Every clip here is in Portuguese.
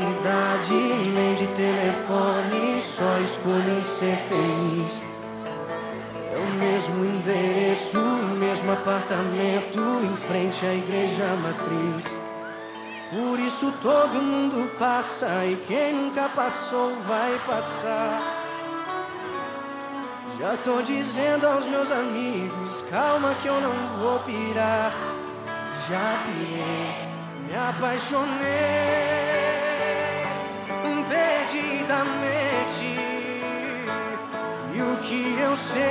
cidade, nem de telefone, só escolhi ser feliz. É o mesmo endereço, o mesmo apartamento, em frente à igreja matriz. Por isso todo mundo passa e quem nunca passou vai passar. Já tô dizendo aos meus amigos, calma que eu não vou pirar. Já pirei, me apaixonei perdidamente. E o que eu sei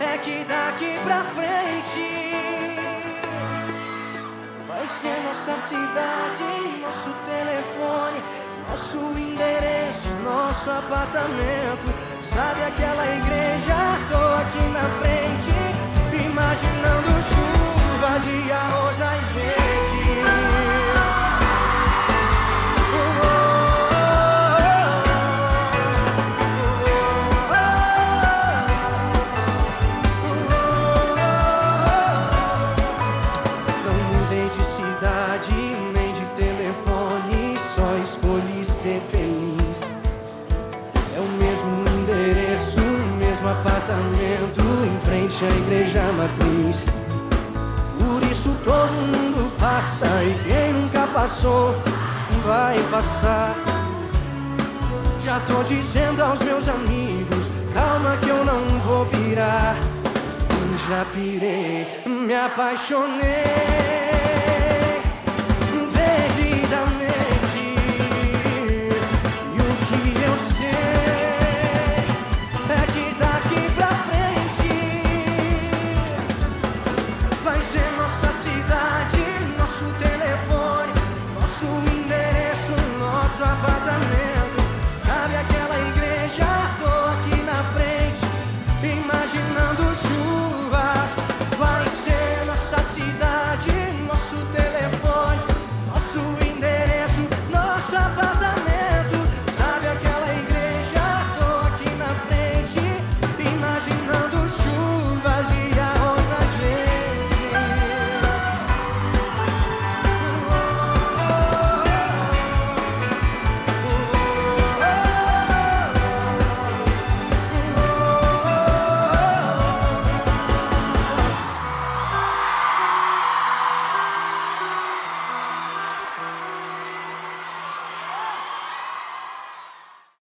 é que daqui pra frente vai ser nossa cidade, nosso telefone, nosso endereço, nosso apartamento. Sabe aquela igreja? Feliz. É o mesmo endereço, o mesmo apartamento, em frente à igreja matriz. Por isso todo mundo passa e quem nunca passou vai passar. Já tô dizendo aos meus amigos, calma que eu não vou pirar. Já pirei, me apaixonei